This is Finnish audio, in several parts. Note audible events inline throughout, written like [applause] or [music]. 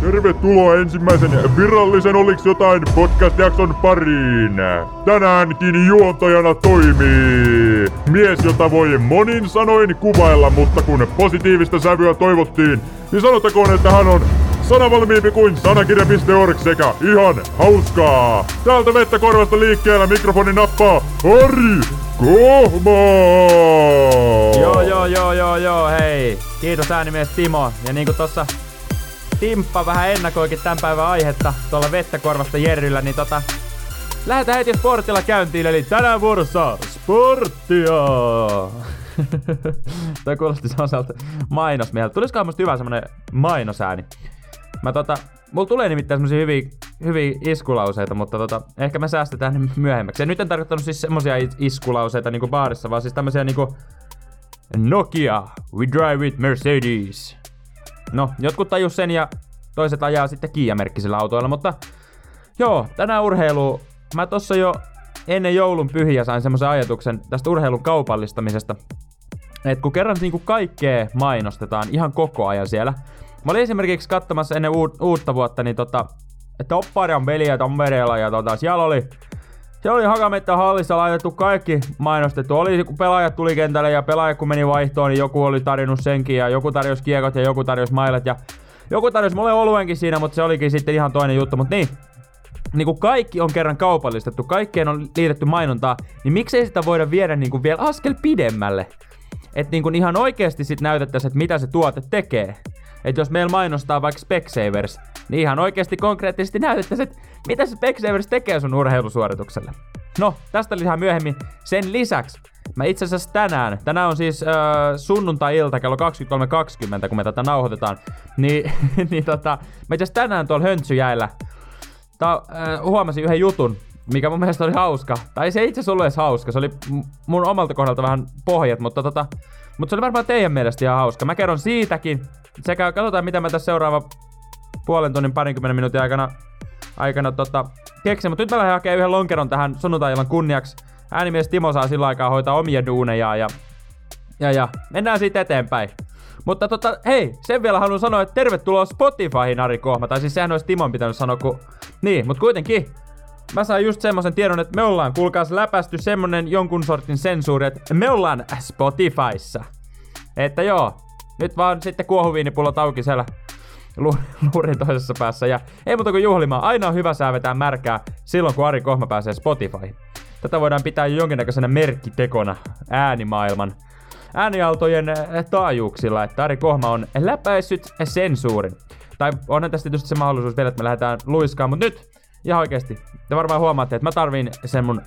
Tervetuloa ensimmäisen virallisen Oliks jotain podcast-jakson pariin. Tänäänkin juontajana toimii mies, jota voi monin sanoin kuvailla, mutta kun positiivista sävyä toivottiin, niin sanottakoon, että hän on sanavalmiimpi kuin sanakirja.org sekä ihan hauskaa. Täältä vettä korvasta liikkeellä mikrofoni nappaa Ari Kohma! Joo, joo, joo, joo, joo, hei. Kiitos äänimies Timo. Ja niinku tossa Timppa vähän ennakoikin tämän päivän aihetta tuolla vettä korvasta Jerryllä, niin tota... Lähdetään heti sportilla käyntiin, eli tänään vuorossa sporttia! [laughs] Toi kuulosti sellaiselta mainosmieheltä. Tulisikohan musta hyvä semmonen mainosääni? Mä tota, mulla tulee nimittäin semmosia hyviä, hyviä iskulauseita, mutta tota, ehkä me säästetään ne myöhemmäksi. Ja nyt en tarkoittanut siis semmosia iskulauseita niinku baarissa, vaan siis tämmösiä niinku Nokia, we drive with Mercedes. No, jotkut tajus sen ja toiset ajaa sitten Kia-merkkisillä autoilla, mutta joo, tänään urheilu. Mä tossa jo ennen joulun pyhiä sain semmoisen ajatuksen tästä urheilun kaupallistamisesta. että kun kerran niinku kaikkea mainostetaan ihan koko ajan siellä, Mä olin esimerkiksi katsomassa ennen uut, uutta vuotta, niin tota, Topparian peliä Tampereella ja tota, siellä oli siellä oli Hakamettä hallissa laitettu kaikki mainostettu. Oli kun pelaajat tuli kentälle ja pelaajat kun meni vaihtoon, niin joku oli tarjonnut senkin ja joku tarjosi kiekot ja joku tarjosi mailet ja joku tarjosi mulle oluenkin siinä, mutta se olikin sitten ihan toinen juttu. Mutta niin, niin kun kaikki on kerran kaupallistettu, kaikkeen on liitetty mainontaa, niin miksei sitä voida viedä niin kuin vielä askel pidemmälle? Että niin ihan oikeasti sitten näytettäisiin, että mitä se tuote tekee että jos meillä mainostaa vaikka Specsavers, niin ihan oikeasti konkreettisesti näytettäisiin, että mitä se Specsavers tekee sun urheilusuoritukselle. No, tästä lisää myöhemmin. Sen lisäksi Mä itse asiassa tänään, tänään on siis äh, sunnuntai-ilta kello 23.20, kun me tätä nauhoitetaan, niin, [laughs] niin tota, mä itse tänään tuolla höntsyjäillä tää, äh, huomasin yhden jutun, mikä mun mielestä oli hauska. Tai se ei itse asiassa ollut edes hauska, se oli mun omalta kohdalta vähän pohjat, mutta tota, mutta se oli varmaan teidän mielestä ihan hauska. Mä kerron siitäkin, sekä katsotaan mitä mä tässä seuraava puolen tunnin parinkymmenen minuutin aikana, aikana tota, keksin. Mutta nyt mä lähden hakemaan yhden lonkeron tähän sunnuntai kunniaksi. Äänimies Timo saa sillä aikaa hoitaa omia duuneja ja, ja, ja mennään siitä eteenpäin. Mutta tota, hei, sen vielä haluan sanoa, että tervetuloa Spotifyhin Ari Kohma. Tai siis sehän olisi Timon pitänyt sanoa, kun... Niin, mutta kuitenkin, mä sain just semmoisen tiedon, että me ollaan, kuulkaas, läpästy semmonen jonkun sortin sensuuri, että me ollaan Spotifyssa. Että joo, nyt vaan sitten kuohuviinipullot auki siellä luurin toisessa päässä. Ja ei muuta kuin juhlimaan. Aina on hyvä säävetää märkää silloin, kun Ari Kohma pääsee Spotify. Tätä voidaan pitää jo jonkinnäköisenä merkkitekona äänimaailman äänialtojen eh, taajuuksilla, että Ari Kohma on läpäissyt sensuurin. Tai onhan tästä tietysti se mahdollisuus vielä, että me lähdetään luiskaan, mutta nyt ihan oikeesti. Te varmaan huomaatte, että mä tarviin sen mun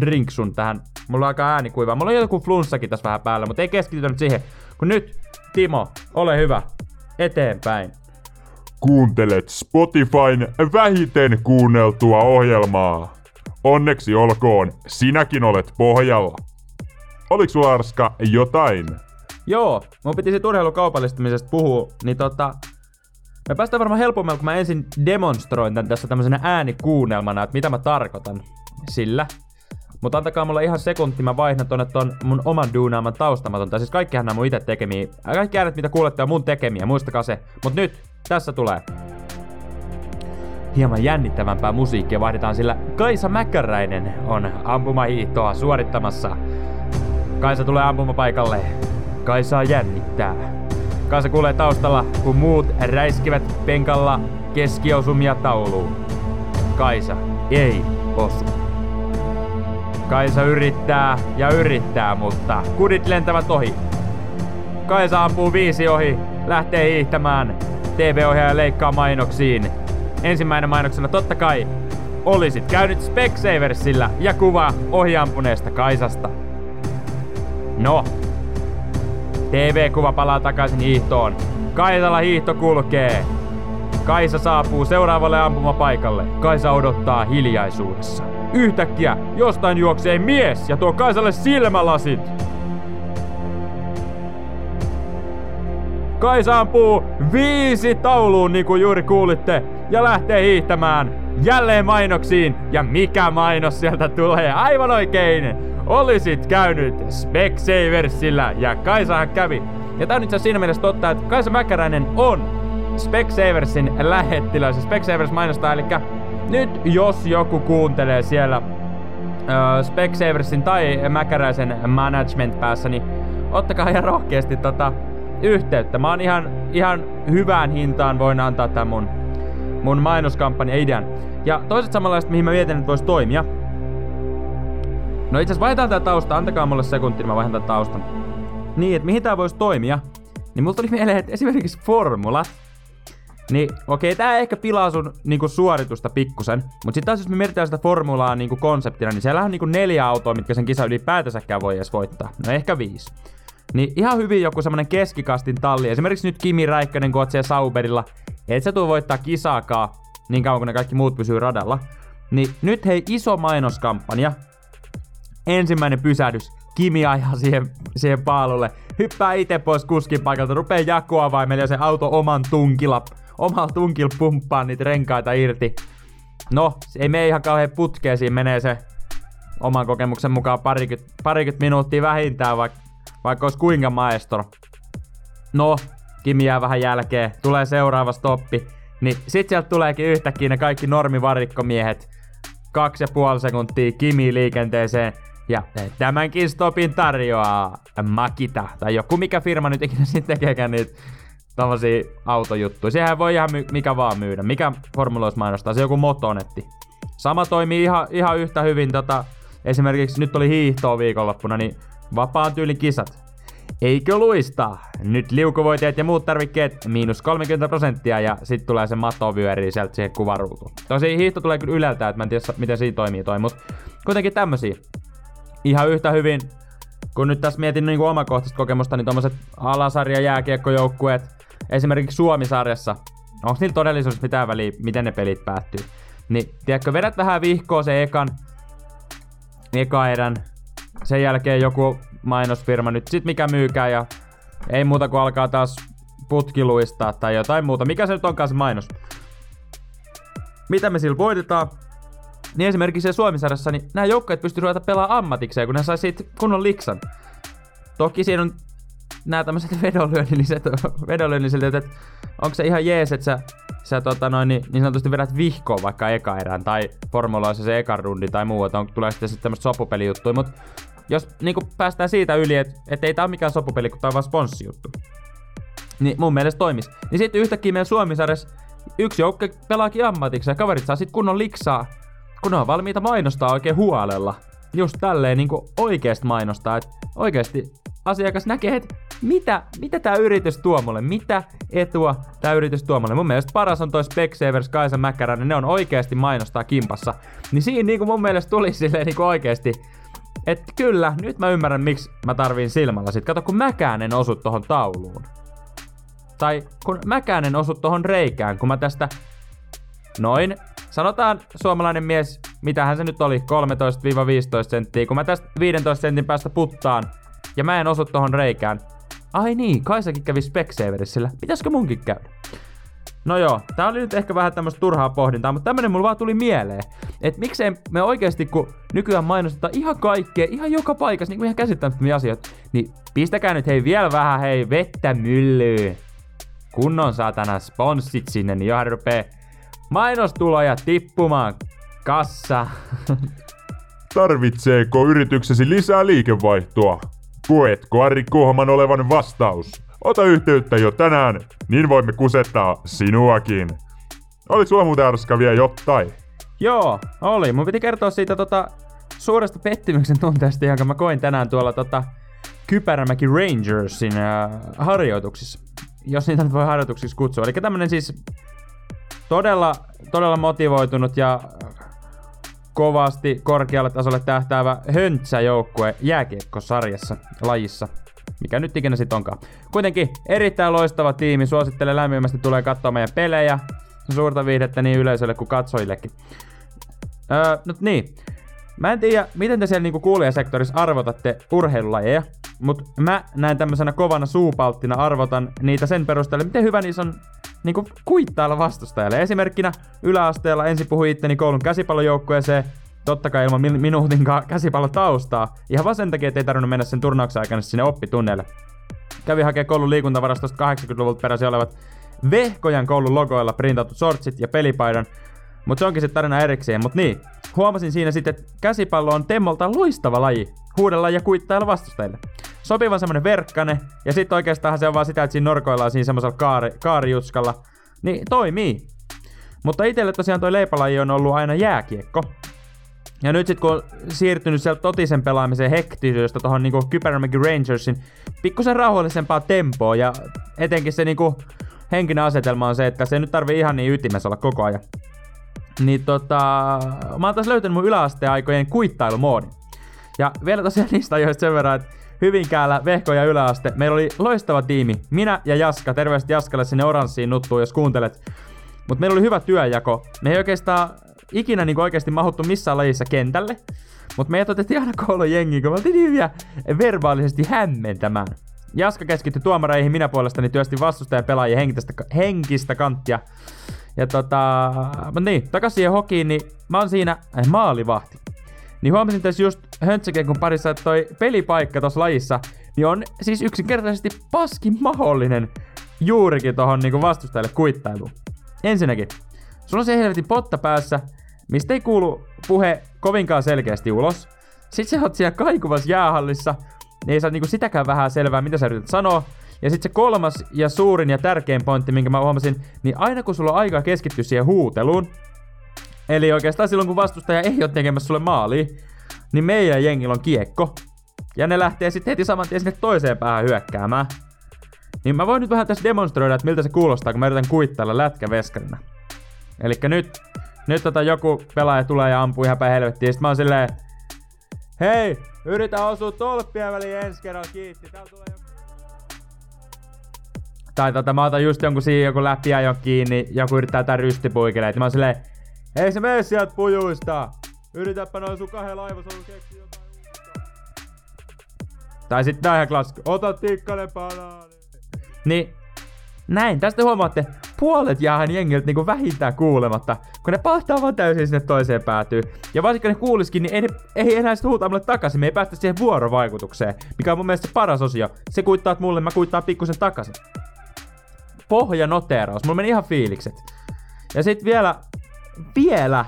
drinksun tähän. Mulla on aika ääni kuivaa. Mulla on joku flunssakin tässä vähän päällä, mutta ei keskitytä nyt siihen. Kun nyt, Timo, ole hyvä. Eteenpäin. Kuuntelet Spotifyn vähiten kuunneltua ohjelmaa. Onneksi olkoon, sinäkin olet pohjalla. Oliko sulla Arska jotain? Joo, mun piti siitä urheilukaupallistamisesta puhua, niin tota... Me päästään varmaan helpommalla, kun mä ensin demonstroin tän tässä tämmöisenä äänikuunnelmana, että mitä mä tarkoitan sillä. Mutta antakaa mulle ihan sekunti, mä vaihdan tonne ton mun oman duunaaman taustamaton. Siis kaikkihan nämä mun itse tekemiä. Kaikki äänet, mitä kuulette, on mun tekemiä, muistakaa se. Mut nyt, tässä tulee. Hieman jännittävämpää musiikkia vaihdetaan, sillä Kaisa Mäkäräinen on ampumahiihtoa suorittamassa. Kaisa tulee ampumapaikalle. Kaisa jännittää. Kaisa kuulee taustalla, kun muut räiskivät penkalla keskiosumia tauluun. Kaisa ei osu. Kaisa yrittää ja yrittää, mutta kudit lentävät ohi. Kaisa ampuu viisi ohi, lähtee hiihtämään. TV-ohjaaja leikkaa mainoksiin. Ensimmäinen mainoksena totta kai olisit käynyt Specsaversilla ja kuva ohiampuneesta Kaisasta. No, TV-kuva palaa takaisin hiihtoon. Kaisalla hiihto kulkee. Kaisa saapuu seuraavalle ampumapaikalle. Kaisa odottaa hiljaisuudessa. Yhtäkkiä jostain juoksee mies ja tuo Kaisalle silmälasit. Kaisa ampuu viisi tauluun niin kuin juuri kuulitte ja lähtee hiihtämään jälleen mainoksiin. Ja mikä mainos sieltä tulee? Aivan oikein! Olisit käynyt Specsaversilla ja Kaisahan kävi. Ja tää on itse siinä mielessä totta, että Kaisa Mäkäräinen on Specsaversin lähettiläs. Specsavers mainostaa, eli nyt jos joku kuuntelee siellä öö, Specsaversin tai Mäkäräisen management päässä, niin ottakaa ihan rohkeasti tota yhteyttä. Mä oon ihan, ihan hyvään hintaan voin antaa tämän mun, mun mainoskampanja idean. Ja toiset samanlaiset, mihin mä mietin, että voisi toimia. No itse asiassa vaihdetaan tää tausta, antakaa mulle sekunti, niin mä vaihdan tää taustan. Niin, että mihin tää voisi toimia, niin mulla tuli mieleen, että esimerkiksi formula, niin okei, tää ehkä pilaa sun niinku, suoritusta pikkusen, mutta sitten taas jos me mietitään sitä formulaa niinku, konseptina, niin siellä on niinku neljä autoa, mitkä sen kisa ylipäätänsäkään voi edes voittaa. No ehkä viisi. Niin ihan hyvin joku semmonen keskikastin talli. Esimerkiksi nyt Kimi Räikkönen, kun oot siellä Sauberilla. Et sä tuu voittaa kisaakaan niin kauan kun ne kaikki muut pysyy radalla. Niin nyt hei iso mainoskampanja. Ensimmäinen pysähdys. Kimi ajaa siihen, siihen paalulle. Hyppää itse pois kuskin paikalta. Rupee jakoa vai meillä se auto oman tunkilla. Omalla tunkilla pumppaa niitä renkaita irti. No, ei mene ihan kauhean putkeen. Siinä menee se oman kokemuksen mukaan parikymmentä, parikymmentä minuuttia vähintään, vaikka vaikka olisi kuinka maestro. No, Kimi jää vähän jälkeen, tulee seuraava stoppi, niin sit sieltä tuleekin yhtäkkiä ne kaikki normivarikkomiehet. Kaksi ja puoli sekuntia Kimi liikenteeseen, ja tämänkin stopin tarjoaa Makita, tai joku mikä firma nyt ikinä [laughs] sitten tekeekään niitä tommosia autojuttuja. Sehän voi ihan my- mikä vaan myydä. Mikä formuloissa mainostaa? Se joku motonetti. Sama toimii ihan, ihan yhtä hyvin tota, esimerkiksi nyt oli hiihtoa viikonloppuna, niin vapaan tyylin kisat. Eikö luista? Nyt liukuvoiteet ja muut tarvikkeet miinus 30 prosenttia ja sitten tulee se matovyöri sieltä siihen kuvaruutuun. Tosi hiihto tulee kyllä ylältä, että mä en tiedä miten siinä toimii toi, mutta kuitenkin tämmösiä. Ihan yhtä hyvin, kun nyt tässä mietin niin omakohtaista kokemusta, niin tommoset alasarja jääkiekkojoukkueet, esimerkiksi Suomisarjassa, onko niillä todellisuudessa mitään väliä, miten ne pelit päättyy? Niin, tiedätkö, vedät vähän vihkoa se ekan, eka erän, sen jälkeen joku mainosfirma nyt sit mikä myykää ja ei muuta kuin alkaa taas putkiluistaa tai jotain muuta. Mikä se nyt onkaan se mainos? Mitä me sillä voitetaan? Niin esimerkiksi se Suomisarjassa, niin nämä joukkueet pystyy ruveta pelaamaan ammatikseen, kun ne sai siitä kunnon liksan. Toki siinä on nämä tämmöiset [laughs] vedonlyönnilliset, vedonlyönnilliset että onko se ihan jees, että sä, sä tota noin, niin, niin sanotusti vedät vihkoon vaikka eka erään tai formuloissa se ekan rundi tai muu, että on, tulee sitten sitten tämmöistä sopupelijuttuja, mutta jos niin päästään siitä yli, että et ei tää ole mikään sopupeli, kun tää on vaan sponssijuttu, niin mun mielestä toimis. Niin sitten yhtäkkiä meidän Suomisarjassa yksi joukko pelaakin ammatiksi ja kaverit saa sit kunnon liksaa, kun on valmiita mainostaa oikein huolella. Just tälleen niin oikeasti mainostaa, että oikeasti asiakas näkee, että mitä, mitä tämä yritys tuo mulle, mitä etua tämä yritys tuo mulle. Mun mielestä paras on toi Specsavers, Kaisa Mäkäräinen, ne on oikeasti mainostaa kimpassa. Niin siinä niin kuin mun mielestä tuli silleen niin oikeasti et kyllä, nyt mä ymmärrän miksi mä tarviin silmällä sit. Kato, kun mäkään en osu tohon tauluun. Tai kun mäkään en osu tohon reikään, kun mä tästä noin, sanotaan suomalainen mies, mitähän se nyt oli, 13-15 senttiä, kun mä tästä 15 sentin päästä puttaan, ja mä en osu tohon reikään. Ai niin, Kaisakin kävi Specsaverissä, pitäisikö munkin käydä? No joo, tää oli nyt ehkä vähän tämmöistä turhaa pohdintaa, mutta tämmönen mulla vaan tuli mieleen. Että miksei me oikeasti, kun nykyään mainostetaan ihan kaikkea, ihan joka paikassa, niin kuin ihan käsittämättömiä asioita, niin pistäkää nyt hei vielä vähän hei vettä myllyyn. Kunnon saatana sponssit sinne, niin johan rupee mainostuloja tippumaan kassa. [laughs] Tarvitseeko yrityksesi lisää liikevaihtoa? Koetko Ari Kohman olevan vastaus? Ota yhteyttä jo tänään, niin voimme kusettaa sinuakin. Oliko sulla muuten Arska vielä jotain? Joo, oli. Mun piti kertoa siitä tota, suuresta pettymyksen tunteesta, jonka mä koin tänään tuolla tota, Kypärämäki Rangersin äh, harjoituksissa. Jos niitä nyt voi harjoituksiksi kutsua. Eli tämmönen siis todella, todella motivoitunut ja kovasti korkealle tasolle tähtäävä höntsäjoukkue jääkiekkosarjassa lajissa mikä nyt ikinä sit onkaan. Kuitenkin erittäin loistava tiimi, suosittelen lämpimästi tulee katsoa meidän pelejä. Suurta viihdettä niin yleisölle kuin katsojillekin. Öö, nyt niin. Mä en tiedä, miten te siellä niinku kuulijasektorissa arvotatte urheilulajeja, mutta mä näen tämmöisenä kovana suupalttina arvotan niitä sen perusteella, miten hyvä niissä on niinku kuittailla vastustajalle. Esimerkkinä yläasteella ensin puhui itteni koulun käsipallojoukkueeseen, totta kai ilman minuutin taustaa. Ihan vaan sen takia, että ei tarvinnut mennä sen turnauksen aikana sinne oppitunneille. Kävi hakea koulun liikuntavarastosta 80-luvulta peräisin olevat Vehkojan koulun logoilla printatut sortsit ja pelipaidan, mutta se onkin se tarina erikseen. Mutta niin, huomasin siinä sitten, että käsipallo on Temmolta loistava laji, huudella ja kuittailla vastustajille. Sopivan semmonen verkkane, ja sitten oikeastaan se on vaan sitä, että siinä norkoillaan siinä semmoisella kaari, kaarijuskalla. Niin toimii. Mutta itselle tosiaan toi leipalaji on ollut aina jääkiekko. Ja nyt sitten kun on siirtynyt sieltä totisen pelaamiseen hektisyydestä tuohon niinku Kypärämäki Rangersin pikkusen rauhallisempaa tempoa ja etenkin se niinku henkinen asetelma on se, että se ei nyt tarvii ihan niin ytimessä olla koko ajan. Niin tota, mä oon taas löytänyt mun yläasteaikojen kuittailumoodin. Ja vielä tosiaan niistä ajoista sen verran, että Hyvinkäällä, Vehko ja yläaste, meillä oli loistava tiimi. Minä ja Jaska, terveiset Jaskalle sinne oranssiin nuttuun, jos kuuntelet. Mutta meillä oli hyvä työjako. Me ei oikeastaan ikinä niin oikeasti mahuttu missään lajissa kentälle. Mutta meidät otettiin aina koulun jengiin, kun me oltiin niin hyviä verbaalisesti hämmentämään. Jaska keskittyi tuomareihin, minä puolestani työstin vastustajan pelaajien henkistä, henkistä kanttia. Ja tota, mutta niin, takas siihen hokiin, niin mä oon siinä äh, maalivahti. Niin huomasin tässä just höntsäkenkun parissa, että toi pelipaikka tossa lajissa, niin on siis yksinkertaisesti paskin mahdollinen juurikin tohon niinku vastustajalle kuittailuun. Ensinnäkin, sulla on se helvetin potta päässä, mistä ei kuulu puhe kovinkaan selkeästi ulos. Sitten sä oot siellä kaikuvassa jäähallissa, niin ei saa niinku sitäkään vähän selvää, mitä sä yrität sanoa. Ja sitten se kolmas ja suurin ja tärkein pointti, minkä mä huomasin, niin aina kun sulla on aikaa keskittyä siihen huuteluun, eli oikeastaan silloin kun vastustaja ei ole tekemässä sulle maalia, niin meidän jengillä on kiekko. Ja ne lähtee sitten heti saman tien sinne toiseen päähän hyökkäämään. Niin mä voin nyt vähän tässä demonstroida, että miltä se kuulostaa, kun mä yritän kuittailla lätkäveskarina. Eli nyt, nyt tota joku pelaaja tulee ja ampuu ihan päin helvettiin, ja sit mä oon silleen, Hei, yritä osua tolppia väliin ensi kerralla, kiitti. Tulee joku... Tai tota, mä otan just jonkun siinä joku läpi jo kiinni, joku yrittää jotain rystipuikeleita. Mä oon silleen, ei se mene sieltä pujuista. Yritäpä noin sun kahden laivasolun keksi jotain. Tai sitten ihan klassikko. Ota tikkanen banaani. Niin, näin. Tästä huomaatte, puolet jäähän jengiltä niinku vähintään kuulematta, kun ne pahtaa vaan täysin sinne toiseen päätyy. Ja varsinkin ne kuuliskin, niin ei, ei enää sit huutaa mulle takaisin, me ei päästä siihen vuorovaikutukseen, mikä on mun mielestä se paras osio. Se kuittaat mulle, mä kuittaan pikkusen takaisin. Pohja noteraus, mulla meni ihan fiilikset. Ja sit vielä, vielä,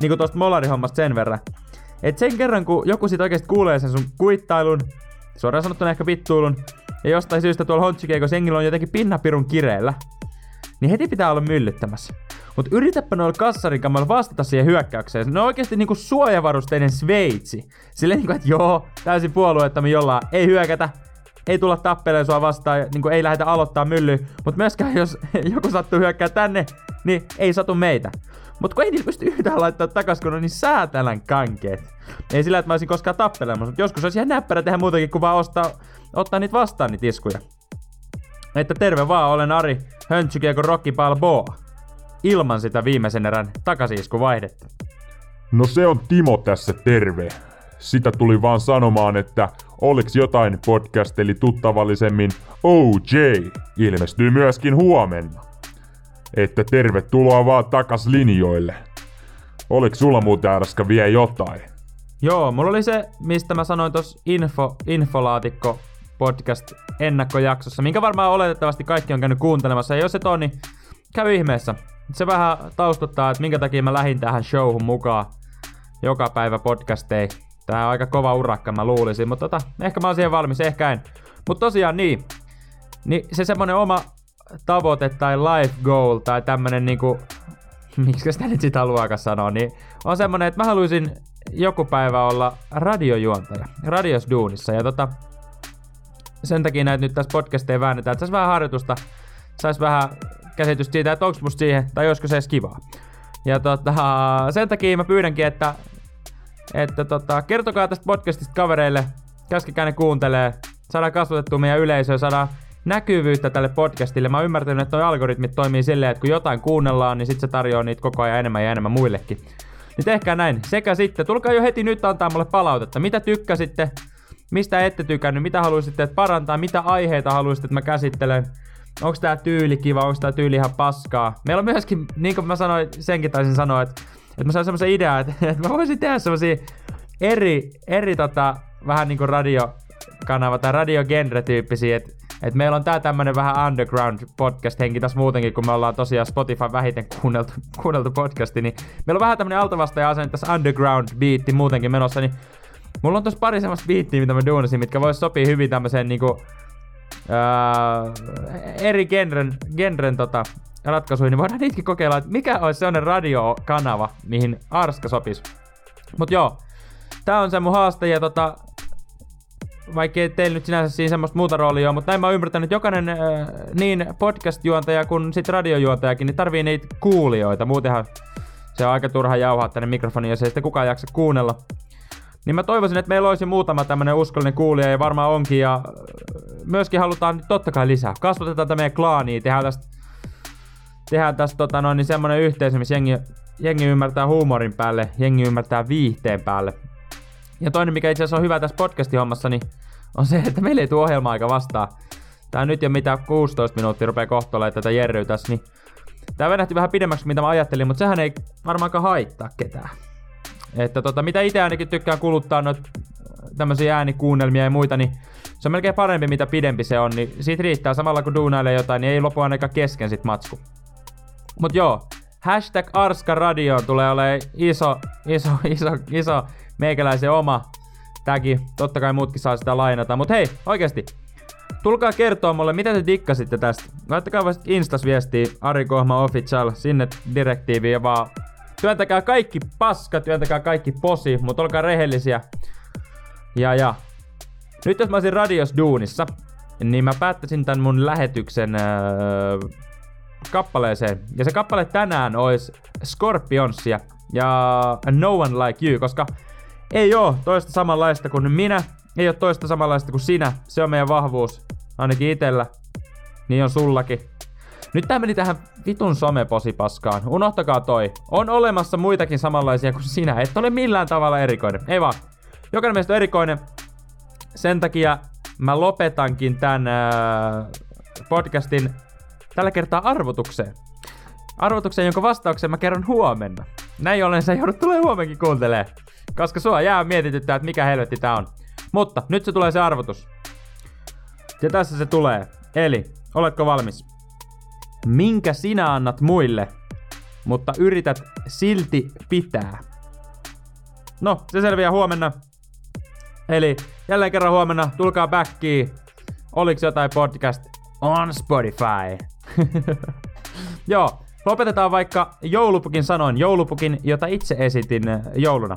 niinku tosta molarihommasta sen verran, et sen kerran kun joku sit oikeesti kuulee sen sun kuittailun, suoraan sanottuna ehkä vittuilun, ja jostain syystä tuolla Honchikeikossa jengillä on jotenkin pinnapirun kireellä, niin heti pitää olla myllyttämässä. Mut yritäpä noilla kassarin kammalla vastata siihen hyökkäykseen. Ne on oikeasti niinku suojavarusteinen Sveitsi. Silleen niinku, että joo, täysin puolueettomi jollain. Ei hyökätä, ei tulla tappeleen sua vastaan, niinku ei lähdetä aloittaa myllyä. Mut myöskään jos [laughs] joku sattuu hyökkää tänne, niin ei satu meitä. Mut kun ei niillä pysty yhtään laittaa takas, kun on niin säätälän kankeet. Ei sillä, että mä olisin koskaan tappelemassa, mutta joskus olisi ihan näppärä tehdä muutakin kuin vaan ostaa, ottaa niitä vastaan niitä iskuja. Että terve vaan, olen Ari, Höntsykiekon Rocky Balboa. Ilman sitä viimeisen erän takasiisku vaihdetta. No se on Timo tässä terve. Sitä tuli vaan sanomaan, että oliks jotain podcast eli tuttavallisemmin OJ ilmestyy myöskin huomenna. Että tervetuloa vaan takas linjoille. Oliks sulla muuten Arska vielä jotain? Joo, mulla oli se, mistä mä sanoin tuossa info, infolaatikko podcast ennakkojaksossa, minkä varmaan oletettavasti kaikki on käynyt kuuntelemassa. Ja jos et ole, niin käy ihmeessä. Se vähän taustottaa, että minkä takia mä lähdin tähän showhun mukaan joka päivä podcasteihin. Tää on aika kova urakka, mä luulisin, mutta tota, ehkä mä oon siihen valmis, ehkä en. Mutta tosiaan niin, niin se semmonen oma tavoite tai life goal tai tämmönen niinku, [laughs] miksi sitä nyt sitä haluaakaan sanoa, niin on semmonen, että mä haluaisin joku päivä olla radiojuontaja, radiosduunissa. Ja tota, sen takia näitä nyt tässä podcasteja väännetään, että saisi vähän harjoitusta, saisi vähän käsitystä siitä, että onko musta siihen, tai olisiko se edes kivaa. Ja tota, sen takia mä pyydänkin, että, että tota, kertokaa tästä podcastista kavereille, käskekää ne kuuntelee, saadaan kasvatettua meidän yleisöä, saadaan näkyvyyttä tälle podcastille. Mä ymmärtänyt, että noi algoritmit toimii silleen, että kun jotain kuunnellaan, niin sit se tarjoaa niitä koko ajan enemmän ja enemmän muillekin. Niin tehkää näin. Sekä sitten, tulkaa jo heti nyt antaa mulle palautetta. Mitä tykkäsitte, mistä ette tykännyt, mitä haluaisitte että parantaa, mitä aiheita haluaisitte, että mä käsittelen. Onko tää tyyli kiva, onko tää tyyli ihan paskaa. Meillä on myöskin, niin kuin mä sanoin, senkin taisin sanoa, että, että mä sain semmoisen idea, että, [laughs] että mä voisin tehdä semmosia eri, eri tota, vähän niinku radiokanava tai radiogenre-tyyppisiä, että Et meillä on tää tämmönen vähän underground podcast-henki tässä muutenkin, kun me ollaan tosiaan Spotify vähiten kuunneltu, [laughs] kuunneltu podcasti, niin meillä on vähän tämmönen altavastaja asenne tässä underground beatti muutenkin menossa, niin mulla on tossa pari semmoista beattiä, mitä mä duunasin, mitkä vois sopii hyvin tämmöiseen niinku öö, eri genren, genren tota, ratkaisuihin, niin voidaan niitäkin kokeilla, että mikä olisi sellainen radiokanava, mihin Arska sopisi. Mut joo, tää on se mun haaste ja tota, vaikka ei teillä nyt sinänsä siinä semmoista muuta roolia ole, mutta näin mä oon ymmärtänyt, että jokainen äh, niin podcast-juontaja kuin sit radiojuontajakin, niin tarvii niitä kuulijoita. Muutenhan se on aika turha jauhaa tänne mikrofoniin, jos ei sitten kukaan jaksa kuunnella. Niin mä toivoisin, että meillä olisi muutama tämmönen uskollinen kuulija, ja varmaan onkin, ja myöskin halutaan totta kai lisää. Kasvatetaan tätä meidän klaania, tehdään tästä, tehdään tästä tota noin, niin semmonen yhteisö, missä jengi, jengi ymmärtää huumorin päälle, jengi ymmärtää viihteen päälle. Ja toinen, mikä itse asiassa on hyvä tässä podcasti-hommassa, niin on se, että meillä ei tule ohjelma-aika vastaan. Tää nyt jo mitä 16 minuuttia rupeaa kohtolla tätä jerryä tässä, niin tää venähti vähän pidemmäksi, mitä mä ajattelin, mutta sehän ei varmaankaan haittaa ketään. Että tota, mitä itse ainakin tykkään kuluttaa noita tämmöisiä äänikuunnelmia ja muita, niin se on melkein parempi, mitä pidempi se on, niin siitä riittää samalla kun duunailee jotain, niin ei lopu ainakaan kesken sit matsku. Mut joo, hashtag Arska Radio tulee olemaan iso, iso, [laughs] iso, iso meikäläisen oma tagi. Totta kai muutkin saa sitä lainata. Mut hei, oikeesti. Tulkaa kertoa mulle, mitä te dikkasitte tästä. Laittakaa vasta Instas viestiä Ari Kohma Official sinne direktiiviin ja vaan työntäkää kaikki paska, työntäkää kaikki posi, mutta olkaa rehellisiä. Ja ja. Nyt jos mä olisin radios duunissa, niin mä päättäisin tän mun lähetyksen öö, kappaleeseen. Ja se kappale tänään olisi Scorpionsia ja No One Like You, koska ei oo toista samanlaista kuin minä, ei oo toista samanlaista kuin sinä. Se on meidän vahvuus, ainakin itellä. Niin on sullakin. Nyt tää meni tähän vitun someposipaskaan. Unohtakaa toi. On olemassa muitakin samanlaisia kuin sinä. Et ole millään tavalla erikoinen. Ei vaan. Jokainen meistä on erikoinen. Sen takia mä lopetankin tän äh, podcastin tällä kertaa arvotukseen. Arvotukseen, jonka vastauksen mä kerron huomenna. Näin ollen sä joudut tulee huomenkin kuuntelee. Koska sua jää mietityttää, että mikä helvetti tää on. Mutta nyt se tulee se arvotus. Ja tässä se tulee. Eli, oletko valmis? Minkä sinä annat muille, mutta yrität silti pitää? No, se selviää huomenna. Eli jälleen kerran huomenna, tulkaa backiin. Oliks jotain podcast on Spotify? [laughs] Joo, lopetetaan vaikka joulupukin sanoin, joulupukin, jota itse esitin äh, jouluna.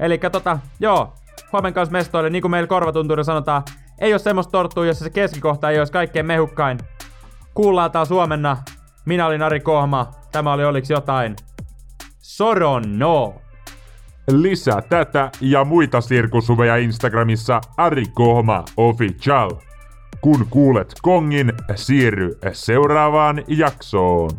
Eli tota, joo, huomen kanssa mestoille, niin kuin meillä korvatunturilla sanotaan, ei ole semmoista torttua, jossa se keskikohta ei olisi kaikkein mehukkain. Kuullaan taas huomenna. Minä olin Ari Kohma. Tämä oli Oliks jotain. Soron no. Lisää tätä ja muita sirkusuveja Instagramissa Ari Kohma Official. Kun kuulet kongin, siirry seuraavaan jaksoon.